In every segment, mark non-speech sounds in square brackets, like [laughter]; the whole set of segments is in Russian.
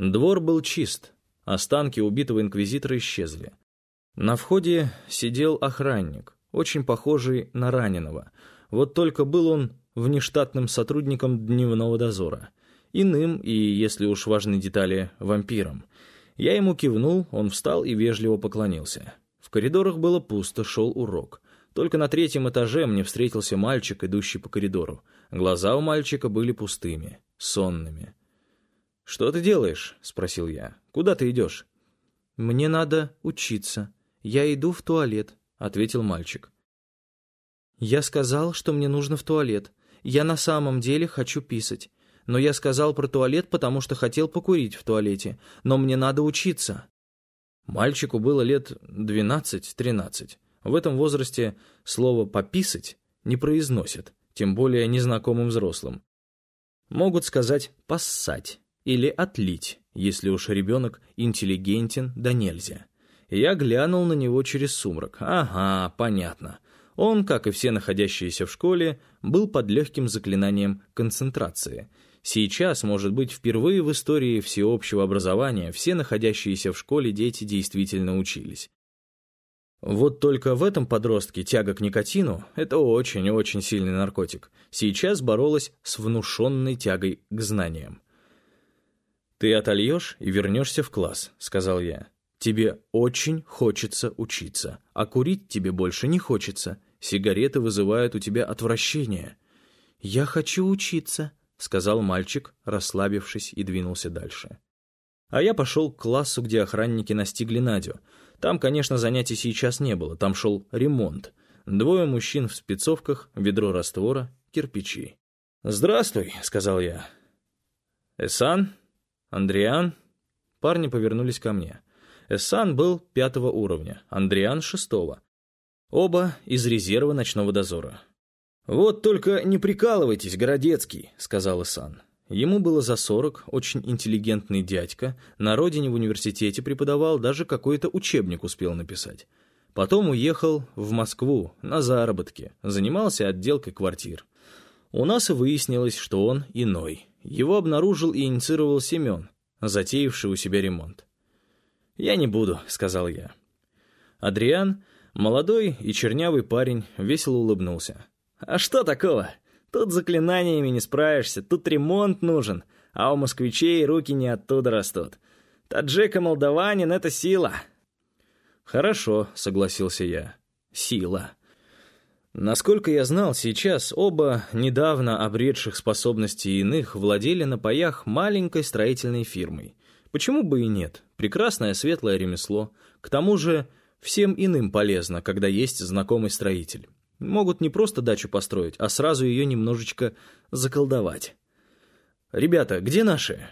Двор был чист, останки убитого инквизитора исчезли. На входе сидел охранник, очень похожий на раненого, вот только был он внештатным сотрудником дневного дозора, иным и, если уж важны детали, вампиром. Я ему кивнул, он встал и вежливо поклонился. В коридорах было пусто, шел урок. Только на третьем этаже мне встретился мальчик, идущий по коридору. Глаза у мальчика были пустыми, сонными. «Что ты делаешь?» — спросил я. «Куда ты идешь?» «Мне надо учиться. Я иду в туалет», — ответил мальчик. «Я сказал, что мне нужно в туалет. Я на самом деле хочу писать. Но я сказал про туалет, потому что хотел покурить в туалете. Но мне надо учиться». Мальчику было лет двенадцать-тринадцать. В этом возрасте слово «пописать» не произносят, тем более незнакомым взрослым. Могут сказать «поссать» или «отлить», если уж ребенок интеллигентен да нельзя. Я глянул на него через сумрак. Ага, понятно. Он, как и все находящиеся в школе, был под легким заклинанием концентрации — Сейчас, может быть, впервые в истории всеобщего образования все находящиеся в школе дети действительно учились. Вот только в этом подростке тяга к никотину — это очень-очень сильный наркотик. Сейчас боролась с внушенной тягой к знаниям. «Ты отольешь и вернешься в класс», — сказал я. «Тебе очень хочется учиться, а курить тебе больше не хочется. Сигареты вызывают у тебя отвращение». «Я хочу учиться», — сказал мальчик, расслабившись, и двинулся дальше. А я пошел к классу, где охранники настигли Надю. Там, конечно, занятий сейчас не было, там шел ремонт. Двое мужчин в спецовках, ведро раствора, кирпичи. «Здравствуй», — сказал я. «Эсан? Андриан?» Парни повернулись ко мне. Эсан был пятого уровня, Андриан — шестого. Оба из резерва ночного дозора. «Вот только не прикалывайтесь, Городецкий», — сказал Исан. Ему было за сорок, очень интеллигентный дядька, на родине в университете преподавал, даже какой-то учебник успел написать. Потом уехал в Москву на заработки, занимался отделкой квартир. У нас и выяснилось, что он иной. Его обнаружил и инициировал Семен, затеявший у себя ремонт. «Я не буду», — сказал я. Адриан, молодой и чернявый парень, весело улыбнулся. А что такого? Тут заклинаниями не справишься, тут ремонт нужен, а у москвичей руки не оттуда растут. Таджик и молдаванин — это сила. Хорошо, согласился я. Сила. Насколько я знал, сейчас оба недавно обретших способности иных владели на паях маленькой строительной фирмой. Почему бы и нет? Прекрасное светлое ремесло. К тому же всем иным полезно, когда есть знакомый строитель. Могут не просто дачу построить, а сразу ее немножечко заколдовать. «Ребята, где наши?»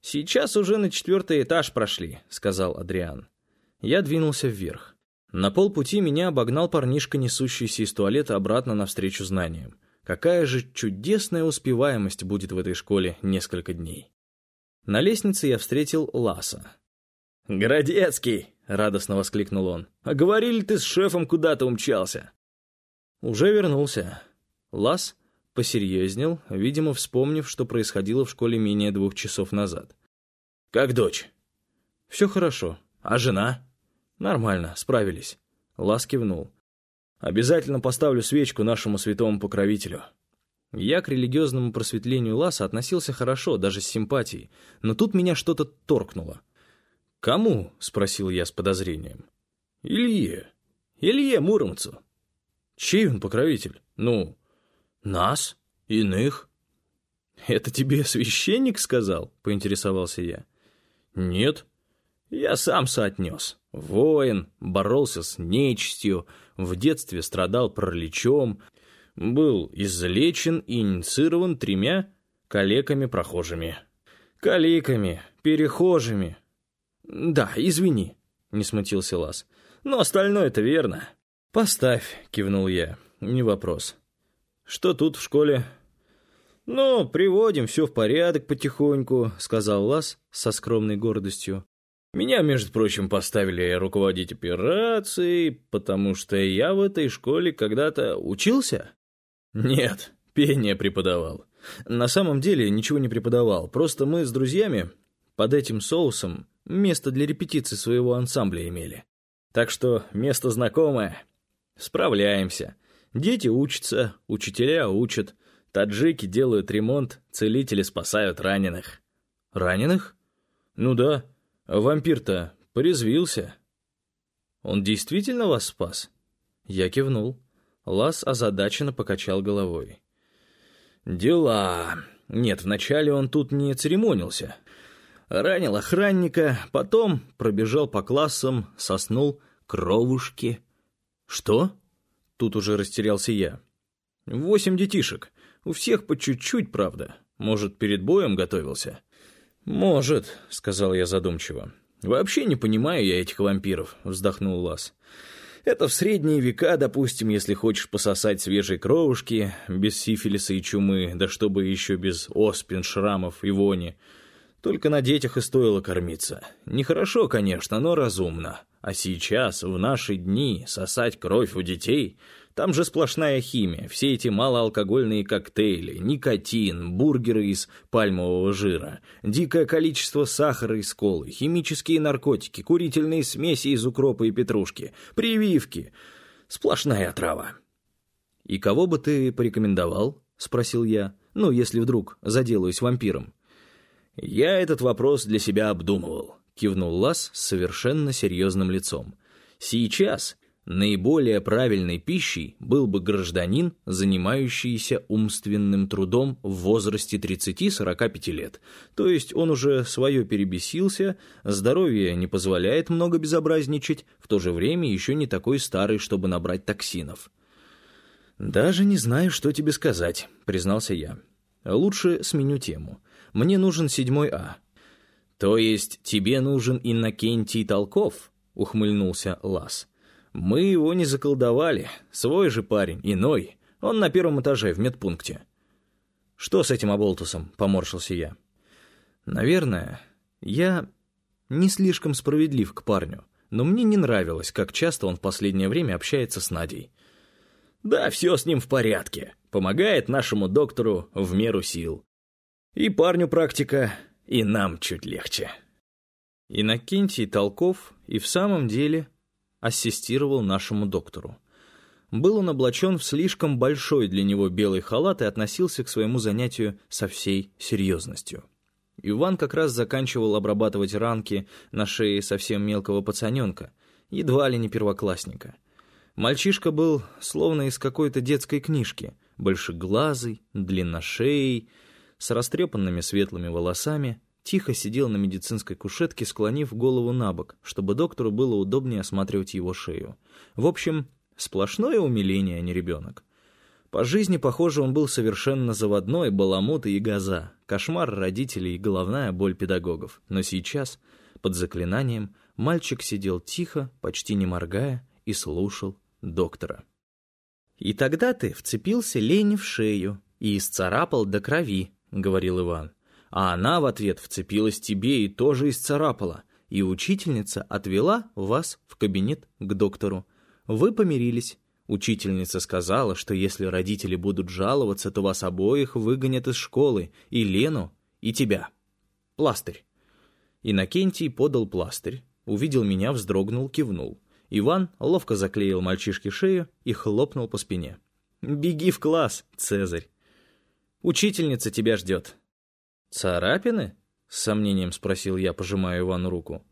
«Сейчас уже на четвертый этаж прошли», — сказал Адриан. Я двинулся вверх. На полпути меня обогнал парнишка, несущийся из туалета обратно навстречу знаниям. Какая же чудесная успеваемость будет в этой школе несколько дней. На лестнице я встретил Ласа. «Городецкий!» — радостно воскликнул он. «А говорили, ты с шефом куда-то умчался?» «Уже вернулся». Лас посерьезнел, видимо, вспомнив, что происходило в школе менее двух часов назад. «Как дочь?» «Все хорошо. А жена?» «Нормально, справились». Лас кивнул. «Обязательно поставлю свечку нашему святому покровителю». Я к религиозному просветлению Ласа относился хорошо, даже с симпатией, но тут меня что-то торкнуло. «Кому?» — спросил я с подозрением. «Илье. Илье Муромцу. Чей он покровитель? Ну, нас? Иных? Это тебе священник сказал? Поинтересовался я. Нет. Я сам соотнес. Воин, боролся с нечистью, в детстве страдал параличом, был излечен и инициирован тремя калеками-прохожими. Калеками, перехожими. Да, извини, не смутился Лас. Но остальное-то верно. «Поставь», — кивнул я. «Не вопрос». «Что тут в школе?» «Ну, приводим все в порядок потихоньку», — сказал Лас со скромной гордостью. «Меня, между прочим, поставили руководить операцией, потому что я в этой школе когда-то учился?» «Нет, пение преподавал. На самом деле ничего не преподавал, просто мы с друзьями под этим соусом место для репетиции своего ансамбля имели. Так что место знакомое. Справляемся. Дети учатся, учителя учат, таджики делают ремонт, целители спасают раненых. Раненых? Ну да, вампир-то порезвился. Он действительно вас спас? Я кивнул. Лас озадаченно покачал головой. «Дела. Нет, вначале он тут не церемонился. Ранил охранника, потом пробежал по классам, соснул кровушки». «Что?» Тут уже растерялся я. «Восемь детишек. У всех по чуть-чуть, правда. Может, перед боем готовился?» «Может», — сказал я задумчиво. «Вообще не понимаю я этих вампиров», — вздохнул Лас. Это в средние века, допустим, если хочешь пососать свежей кровушки, без сифилиса и чумы, да чтобы еще без оспин, шрамов и вони. Только на детях и стоило кормиться. Нехорошо, конечно, но разумно. А сейчас, в наши дни, сосать кровь у детей там же сплошная химия, все эти малоалкогольные коктейли, никотин, бургеры из пальмового жира, дикое количество сахара из колы, химические наркотики, курительные смеси из укропа и петрушки, прививки. Сплошная отрава. «И кого бы ты порекомендовал?» — спросил я. «Ну, если вдруг заделаюсь вампиром». «Я этот вопрос для себя обдумывал», — кивнул Лас с совершенно серьезным лицом. «Сейчас Наиболее правильной пищей был бы гражданин, занимающийся умственным трудом в возрасте 30-45 лет. То есть он уже свое перебесился, здоровье не позволяет много безобразничать, в то же время еще не такой старый, чтобы набрать токсинов. «Даже не знаю, что тебе сказать», — признался я. «Лучше сменю тему. Мне нужен седьмой А». «То есть тебе нужен Иннокентий Толков?» — ухмыльнулся Лас. Мы его не заколдовали. Свой же парень, иной. Он на первом этаже, в медпункте. Что с этим оболтусом? Поморщился я. Наверное, я не слишком справедлив к парню, но мне не нравилось, как часто он в последнее время общается с Надей. Да, все с ним в порядке. Помогает нашему доктору в меру сил. И парню практика, и нам чуть легче. Иннокентий Толков и в самом деле ассистировал нашему доктору. Был он облачен в слишком большой для него белый халат и относился к своему занятию со всей серьезностью. Иван как раз заканчивал обрабатывать ранки на шее совсем мелкого пацаненка, едва ли не первоклассника. Мальчишка был словно из какой-то детской книжки, большеглазый, длинношеей, с растрепанными светлыми волосами, тихо сидел на медицинской кушетке, склонив голову на бок, чтобы доктору было удобнее осматривать его шею. В общем, сплошное умиление, а не ребенок. По жизни, похоже, он был совершенно заводной, баламут и газа, кошмар родителей и головная боль педагогов. Но сейчас, под заклинанием, мальчик сидел тихо, почти не моргая, и слушал доктора. «И тогда ты вцепился Лене в шею и исцарапал до крови», — говорил Иван а она в ответ вцепилась тебе и тоже исцарапала, и учительница отвела вас в кабинет к доктору. Вы помирились. Учительница сказала, что если родители будут жаловаться, то вас обоих выгонят из школы, и Лену, и тебя. Пластырь. Иннокентий подал пластырь, увидел меня, вздрогнул, кивнул. Иван ловко заклеил мальчишке шею и хлопнул по спине. «Беги в класс, Цезарь! Учительница тебя ждет, «Царапины?» — с сомнением спросил я, пожимая Ивану руку.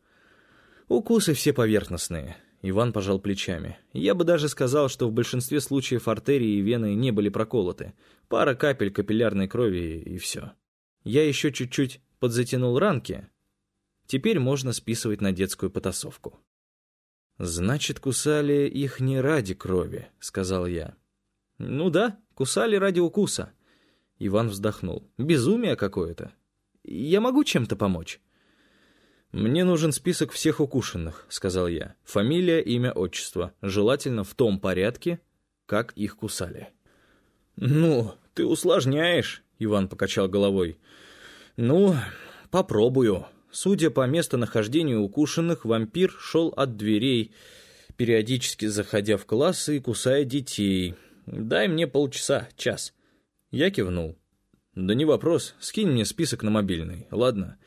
«Укусы все поверхностные», — Иван пожал плечами. «Я бы даже сказал, что в большинстве случаев артерии и вены не были проколоты. Пара капель капиллярной крови и все. Я еще чуть-чуть подзатянул ранки. Теперь можно списывать на детскую потасовку». «Значит, кусали их не ради крови», — сказал я. «Ну да, кусали ради укуса». Иван вздохнул. «Безумие какое-то. Я могу чем-то помочь?» «Мне нужен список всех укушенных», — сказал я. «Фамилия, имя, отчество. Желательно в том порядке, как их кусали». «Ну, ты усложняешь», — Иван покачал головой. «Ну, попробую». Судя по местонахождению укушенных, вампир шел от дверей, периодически заходя в классы и кусая детей. «Дай мне полчаса, час». Я кивнул. «Да не вопрос, скинь мне список на мобильный, ладно?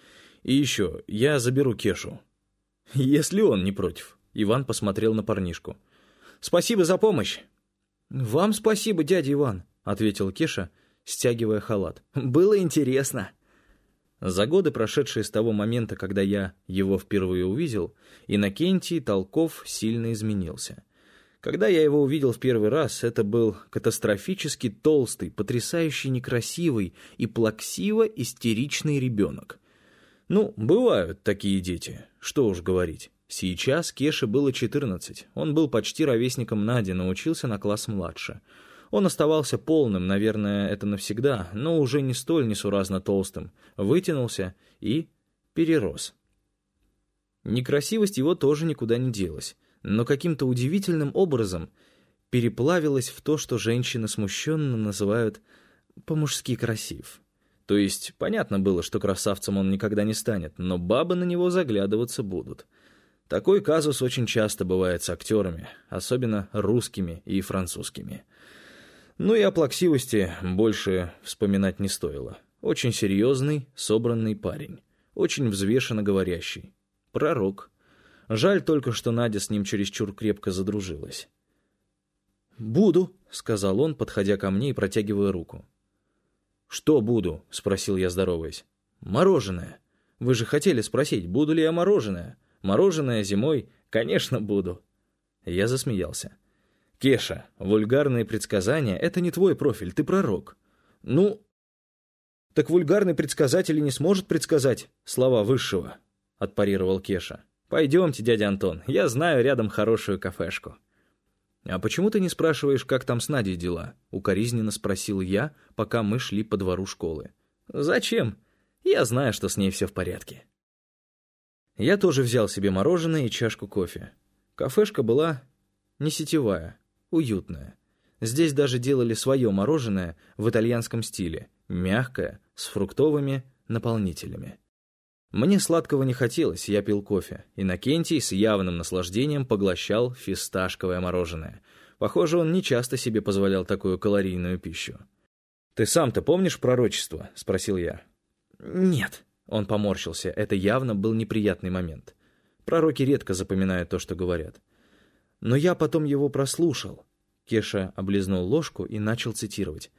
И еще, я заберу Кешу. [laughs] Если он не против. Иван посмотрел на парнишку. Спасибо за помощь. Вам спасибо, дядя Иван, ответил Кеша, стягивая халат. Было интересно. За годы, прошедшие с того момента, когда я его впервые увидел, Иннокентий Толков сильно изменился. Когда я его увидел в первый раз, это был катастрофически толстый, потрясающе некрасивый и плаксиво-истеричный ребенок. Ну, бывают такие дети, что уж говорить. Сейчас Кеше было 14, он был почти ровесником Нади, научился на класс младше — он оставался полным, наверное, это навсегда, но уже не столь несуразно толстым, вытянулся и перерос. Некрасивость его тоже никуда не делась, но каким-то удивительным образом переплавилась в то, что женщины смущенно называют «по-мужски красив». То есть понятно было, что красавцем он никогда не станет, но бабы на него заглядываться будут. Такой казус очень часто бывает с актерами, особенно русскими и французскими. Ну и о плаксивости больше вспоминать не стоило. Очень серьезный, собранный парень. Очень взвешенно говорящий. Пророк. Жаль только, что Надя с ним чересчур крепко задружилась. «Буду», — сказал он, подходя ко мне и протягивая руку. «Что буду?» — спросил я, здороваясь. «Мороженое. Вы же хотели спросить, буду ли я мороженое? Мороженое зимой? Конечно, буду». Я засмеялся. Кеша, вульгарные предсказания — это не твой профиль, ты пророк. Ну, так вульгарный предсказатель и не сможет предсказать слова высшего, — отпарировал Кеша. Пойдемте, дядя Антон, я знаю рядом хорошую кафешку. «А почему ты не спрашиваешь, как там с Надей дела?» — укоризненно спросил я, пока мы шли по двору школы. «Зачем? Я знаю, что с ней все в порядке». Я тоже взял себе мороженое и чашку кофе. Кафешка была не сетевая, уютная. Здесь даже делали свое мороженое в итальянском стиле, мягкое, с фруктовыми наполнителями. Мне сладкого не хотелось, я пил кофе. Иннокентий с явным наслаждением поглощал фисташковое мороженое. Похоже, он не часто себе позволял такую калорийную пищу. «Ты сам-то помнишь пророчество?» — спросил я. «Нет». Он поморщился. Это явно был неприятный момент. Пророки редко запоминают то, что говорят. Но я потом его прослушал. Кеша облизнул ложку и начал цитировать.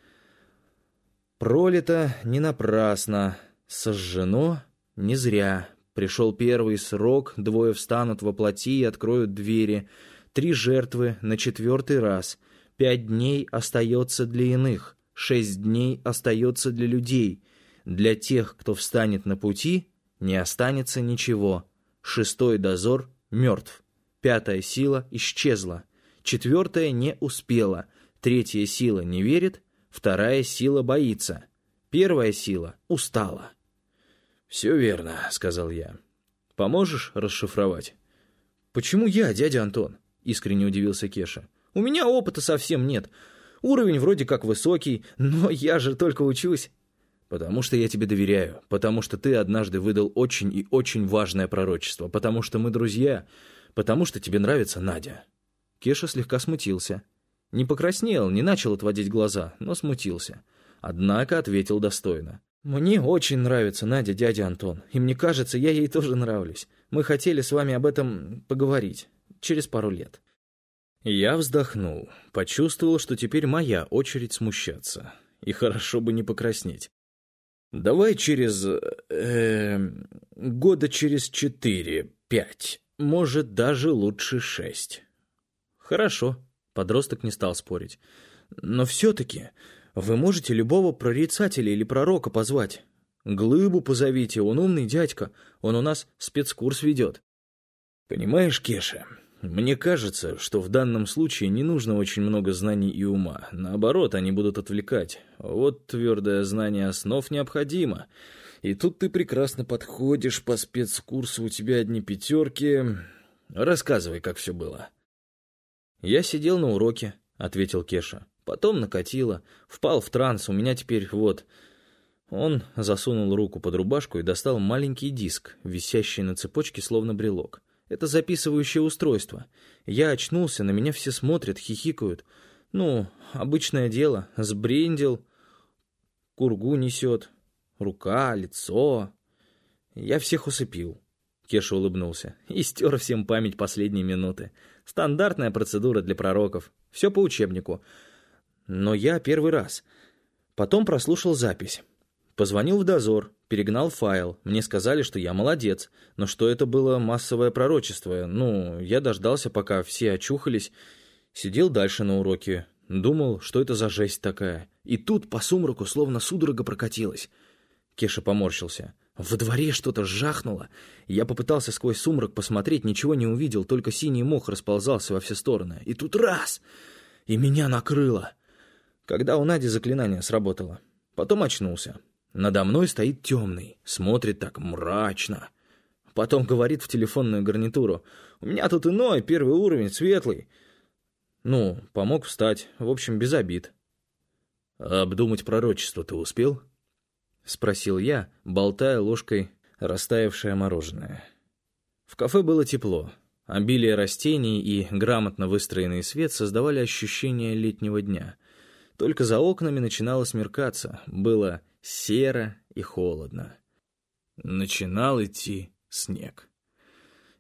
«Пролито не напрасно, сожжено не зря. Пришел первый срок, двое встанут во плоти и откроют двери. Три жертвы на четвертый раз. Пять дней остается для иных, шесть дней остается для людей. Для тех, кто встанет на пути, не останется ничего. Шестой дозор мертв. Пятая сила исчезла. Четвертая не успела. Третья сила не верит. Вторая сила боится. Первая сила устала. «Все верно», — сказал я. «Поможешь расшифровать?» «Почему я, дядя Антон?» — искренне удивился Кеша. «У меня опыта совсем нет. Уровень вроде как высокий, но я же только учусь». «Потому что я тебе доверяю, потому что ты однажды выдал очень и очень важное пророчество, потому что мы друзья, потому что тебе нравится Надя». Кеша слегка смутился. Не покраснел, не начал отводить глаза, но смутился. Однако ответил достойно. «Мне очень нравится Надя, дядя Антон, и мне кажется, я ей тоже нравлюсь. Мы хотели с вами об этом поговорить через пару лет». Я вздохнул, почувствовал, что теперь моя очередь смущаться. И хорошо бы не покраснеть. «Давай через... Э, года через четыре, пять». Может, даже лучше шесть. Хорошо, подросток не стал спорить. Но все-таки вы можете любого прорицателя или пророка позвать. Глыбу позовите, он умный дядька, он у нас спецкурс ведет. Понимаешь, Кеша, мне кажется, что в данном случае не нужно очень много знаний и ума. Наоборот, они будут отвлекать. Вот твердое знание основ необходимо. И тут ты прекрасно подходишь по спецкурсу, у тебя одни пятерки. Рассказывай, как все было. Я сидел на уроке, ответил Кеша. Потом накатило, впал в транс, у меня теперь вот... Он засунул руку под рубашку и достал маленький диск, висящий на цепочке словно брелок. Это записывающее устройство. Я очнулся, на меня все смотрят, хихикают. Ну, обычное дело, сбрендил, кургу несет рука, лицо. Я всех усыпил. Кеша улыбнулся. И стер всем память последние минуты. Стандартная процедура для пророков. Все по учебнику. Но я первый раз. Потом прослушал запись. Позвонил в дозор, перегнал файл. Мне сказали, что я молодец, но что это было массовое пророчество. Ну, я дождался, пока все очухались. Сидел дальше на уроке. Думал, что это за жесть такая. И тут по сумраку словно судорога прокатилась. Кеша поморщился. Во дворе что-то жахнуло. Я попытался сквозь сумрак посмотреть, ничего не увидел, только синий мох расползался во все стороны. И тут раз! И меня накрыло. Когда у Нади заклинание сработало. Потом очнулся. Надо мной стоит темный, смотрит так мрачно. Потом говорит в телефонную гарнитуру. «У меня тут иной, первый уровень, светлый». Ну, помог встать, в общем, без обид. «Обдумать пророчество ты успел?» — спросил я, болтая ложкой растаявшее мороженое. В кафе было тепло. Обилие растений и грамотно выстроенный свет создавали ощущение летнего дня. Только за окнами начинало смеркаться, было серо и холодно. Начинал идти снег.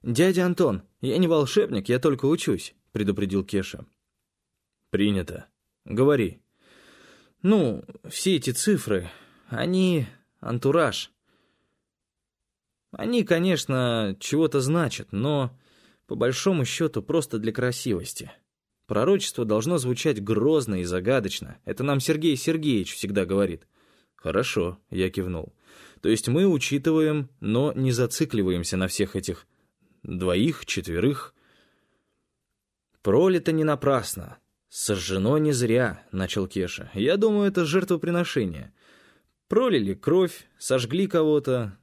«Дядя Антон, я не волшебник, я только учусь», — предупредил Кеша. «Принято. Говори». «Ну, все эти цифры, они антураж. Они, конечно, чего-то значат, но по большому счету просто для красивости. Пророчество должно звучать грозно и загадочно. Это нам Сергей Сергеевич всегда говорит. Хорошо, я кивнул. То есть мы учитываем, но не зацикливаемся на всех этих двоих, четверых. Пролито не напрасно. Сожжено не зря, начал Кеша. Я думаю, это жертвоприношение. Пролили кровь, сожгли кого-то.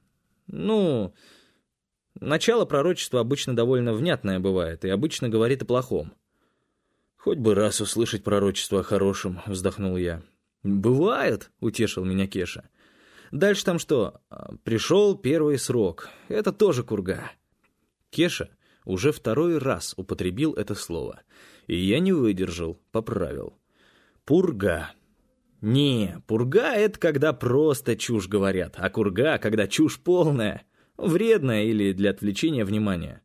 Ну, начало пророчества обычно довольно внятное бывает и обычно говорит о плохом. «Хоть бы раз услышать пророчество о хорошем», — вздохнул я. «Бывает», — утешил меня Кеша. «Дальше там что? Пришел первый срок. Это тоже курга». Кеша уже второй раз употребил это слово, и я не выдержал, поправил. «Пурга». Не, пурга — это когда просто чушь говорят, а курга — когда чушь полная, вредная или для отвлечения внимания.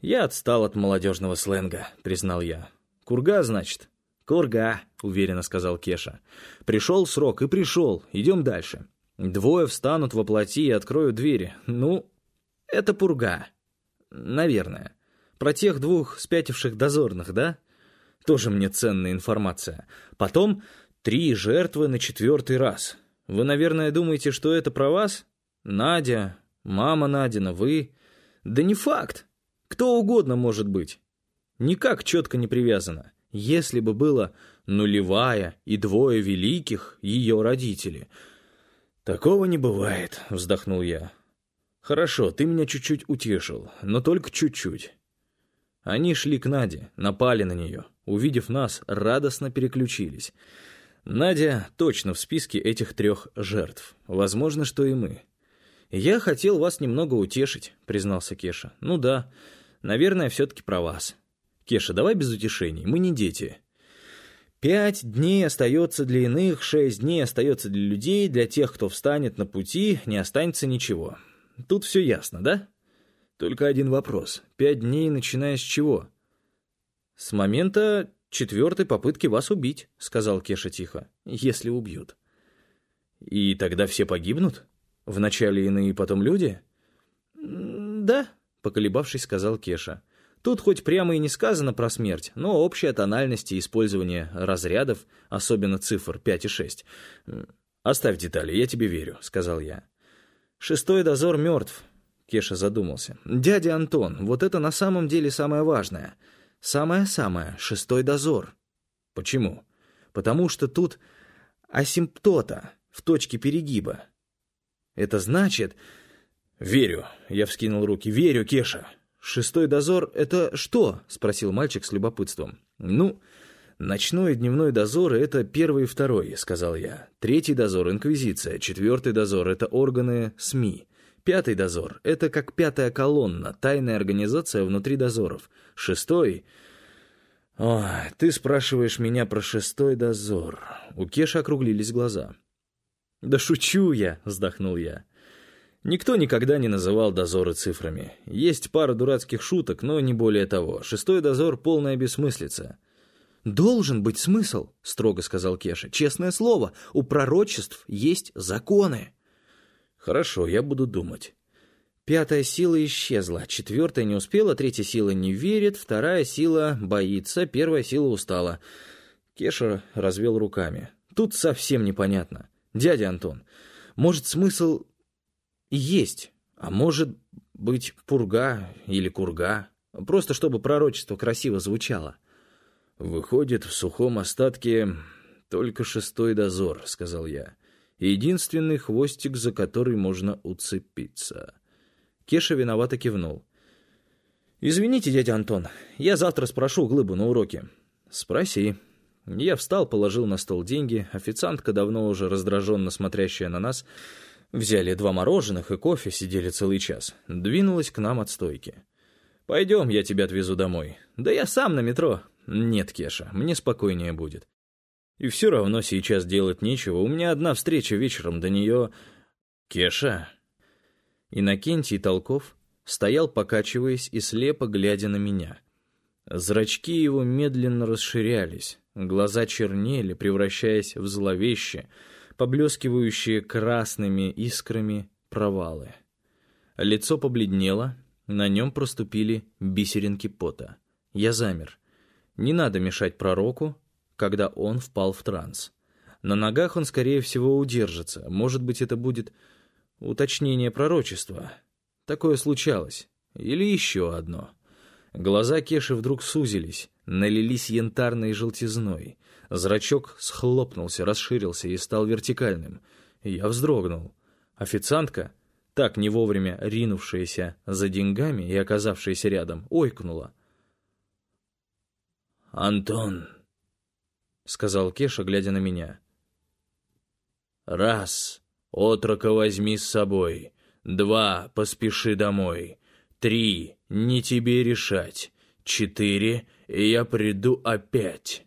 Я отстал от молодежного сленга, признал я. Курга, значит? Курга, уверенно сказал Кеша. Пришел срок и пришел, идем дальше. Двое встанут во плоти и откроют двери. Ну, это пурга. Наверное. Про тех двух спятивших дозорных, да? Тоже мне ценная информация. Потом Три жертвы на четвертый раз. Вы, наверное, думаете, что это про вас? Надя, мама Надина, вы... Да не факт. Кто угодно может быть. Никак четко не привязано. Если бы было нулевая и двое великих, ее родители. Такого не бывает, вздохнул я. Хорошо, ты меня чуть-чуть утешил, но только чуть-чуть. Они шли к Наде, напали на нее. Увидев нас, радостно переключились. Надя точно в списке этих трех жертв. Возможно, что и мы. «Я хотел вас немного утешить», — признался Кеша. «Ну да, наверное, все-таки про вас». «Кеша, давай без утешений, мы не дети». «Пять дней остается для иных, шесть дней остается для людей, для тех, кто встанет на пути, не останется ничего. Тут все ясно, да?» «Только один вопрос. Пять дней, начиная с чего?» «С момента четвертой попытки вас убить», — сказал Кеша тихо, — «если убьют». «И тогда все погибнут? Вначале иные, потом люди?» «Да», — поколебавшись, сказал Кеша. «Тут хоть прямо и не сказано про смерть, но общая тональность и использование разрядов, особенно цифр 5 и 6. «Оставь детали, я тебе верю», — сказал я. «Шестой дозор мертв», — Кеша задумался. «Дядя Антон, вот это на самом деле самое важное». Самое-самое, шестой дозор. Почему? Потому что тут асимптота в точке перегиба. Это значит... «Верю», — я вскинул руки, — «верю, Кеша». «Шестой дозор — это что?» — спросил мальчик с любопытством. «Ну, ночной и дневной дозоры — это первый и второй», — сказал я. «Третий дозор — инквизиция, четвертый дозор — это органы СМИ, Пятый дозор — это как пятая колонна, тайная организация внутри дозоров. Шестой... О, ты спрашиваешь меня про шестой дозор. У Кеши округлились глаза. «Да шучу я», — вздохнул я. Никто никогда не называл дозоры цифрами. Есть пара дурацких шуток, но не более того. Шестой дозор — полная бессмыслица. «Должен быть смысл», — строго сказал Кеша. «Честное слово, у пророчеств есть законы». «Хорошо, я буду думать». Пятая сила исчезла, четвертая не успела, третья сила не верит, вторая сила боится, первая сила устала. Кеша развел руками. «Тут совсем непонятно. Дядя Антон, может, смысл есть, а может быть пурга или курга, просто чтобы пророчество красиво звучало. «Выходит, в сухом остатке только шестой дозор», — сказал я. «Единственный хвостик, за который можно уцепиться». Кеша виновато кивнул. «Извините, дядя Антон, я завтра спрошу глыбу на уроке». «Спроси». Я встал, положил на стол деньги. Официантка, давно уже раздраженно смотрящая на нас, Взяли два мороженых и кофе, сидели целый час. Двинулась к нам от стойки. «Пойдем, я тебя отвезу домой». «Да я сам на метро». «Нет, Кеша, мне спокойнее будет». «И все равно сейчас делать нечего. У меня одна встреча вечером, до нее...» «Кеша?» Иннокентий Толков стоял, покачиваясь и слепо глядя на меня. Зрачки его медленно расширялись, глаза чернели, превращаясь в зловеще, поблескивающие красными искрами провалы. Лицо побледнело, на нем проступили бисеринки пота. Я замер. Не надо мешать пророку, когда он впал в транс. На ногах он, скорее всего, удержится. Может быть, это будет уточнение пророчества. Такое случалось. Или еще одно. Глаза Кеши вдруг сузились, налились янтарной желтизной. Зрачок схлопнулся, расширился и стал вертикальным. Я вздрогнул. Официантка, так не вовремя ринувшаяся за деньгами и оказавшаяся рядом, ойкнула. «Антон», — сказал Кеша, глядя на меня. «Раз, отрока возьми с собой. Два, поспеши домой. Три, не тебе решать. Четыре, и я приду опять».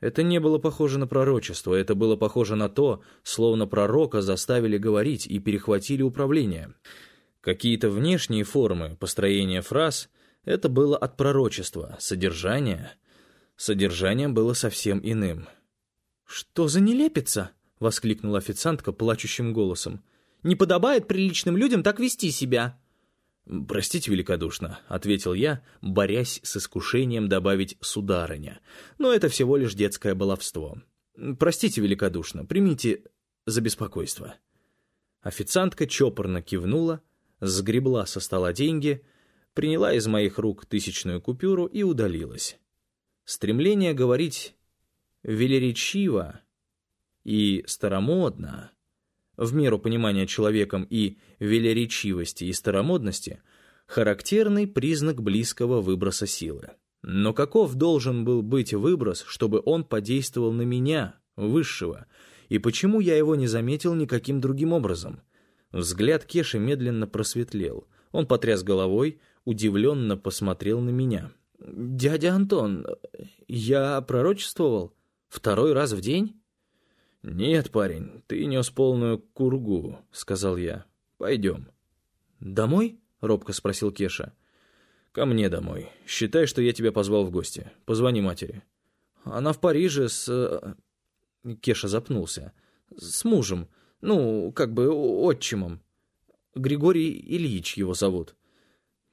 Это не было похоже на пророчество, это было похоже на то, словно пророка заставили говорить и перехватили управление. Какие-то внешние формы построения фраз — это было от пророчества, содержание... Содержание было совсем иным. «Что за нелепица?» — воскликнула официантка плачущим голосом. «Не подобает приличным людям так вести себя!» «Простите великодушно», — ответил я, борясь с искушением добавить «сударыня». «Но это всего лишь детское баловство. Простите великодушно, примите за беспокойство». Официантка чопорно кивнула, сгребла со стола деньги, приняла из моих рук тысячную купюру и удалилась. Стремление говорить велеречиво и старомодно в меру понимания человеком и велеречивости и старомодности, характерный признак близкого выброса силы. Но каков должен был быть выброс, чтобы он подействовал на меня, высшего, и почему я его не заметил никаким другим образом? Взгляд Кеши медленно просветлел. Он потряс головой, удивленно посмотрел на меня. «Дядя Антон, я пророчествовал? Второй раз в день?» «Нет, парень, ты нес полную кургу», — сказал я. «Пойдем». «Домой?» — робко спросил Кеша. «Ко мне домой. Считай, что я тебя позвал в гости. Позвони матери». «Она в Париже с...» э, Кеша запнулся. «С мужем. Ну, как бы отчимом. Григорий Ильич его зовут».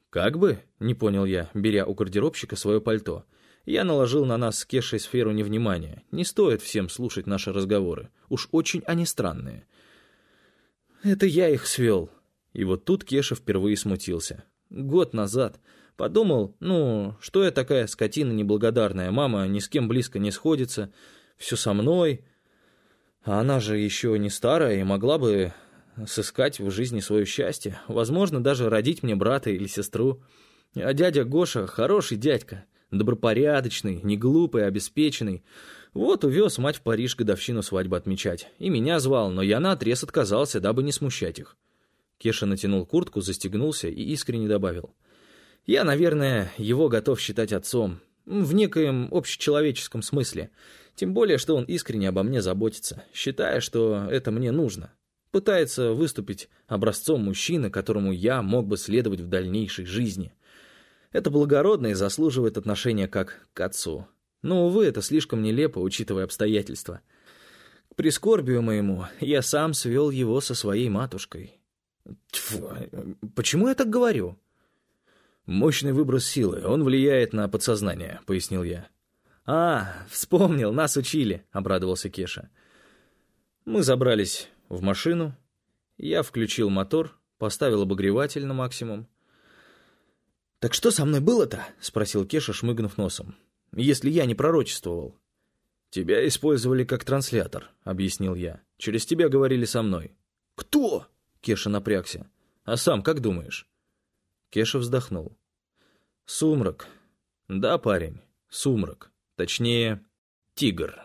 «Как бы?» — не понял я, беря у гардеробщика свое пальто. Я наложил на нас с Кешей сферу невнимания. Не стоит всем слушать наши разговоры. Уж очень они странные. Это я их свел. И вот тут Кеша впервые смутился. Год назад. Подумал, ну, что я такая скотина неблагодарная, мама ни с кем близко не сходится, все со мной. А она же еще не старая и могла бы сыскать в жизни свое счастье, возможно, даже родить мне брата или сестру. А дядя Гоша хороший дядька, Добропорядочный, не глупый, обеспеченный. Вот увез мать в Париж годовщину свадьбы отмечать. И меня звал, но я наотрез отказался, дабы не смущать их. Кеша натянул куртку, застегнулся и искренне добавил. «Я, наверное, его готов считать отцом. В некоем общечеловеческом смысле. Тем более, что он искренне обо мне заботится, считая, что это мне нужно. Пытается выступить образцом мужчины, которому я мог бы следовать в дальнейшей жизни. Это благородно и заслуживает отношения как к отцу. Но, увы, это слишком нелепо, учитывая обстоятельства. К прискорбию моему я сам свел его со своей матушкой. Тьфу, почему я так говорю? «Мощный выброс силы, он влияет на подсознание», — пояснил я. «А, вспомнил, нас учили», — обрадовался Кеша. Мы забрались в машину, я включил мотор, поставил обогреватель на максимум. «Так что со мной было-то?» — спросил Кеша, шмыгнув носом. «Если я не пророчествовал». «Тебя использовали как транслятор», — объяснил я. «Через тебя говорили со мной». «Кто?» — Кеша напрягся. «А сам как думаешь?» Кеша вздохнул. «Сумрак. Да, парень, сумрак. Точнее, тигр».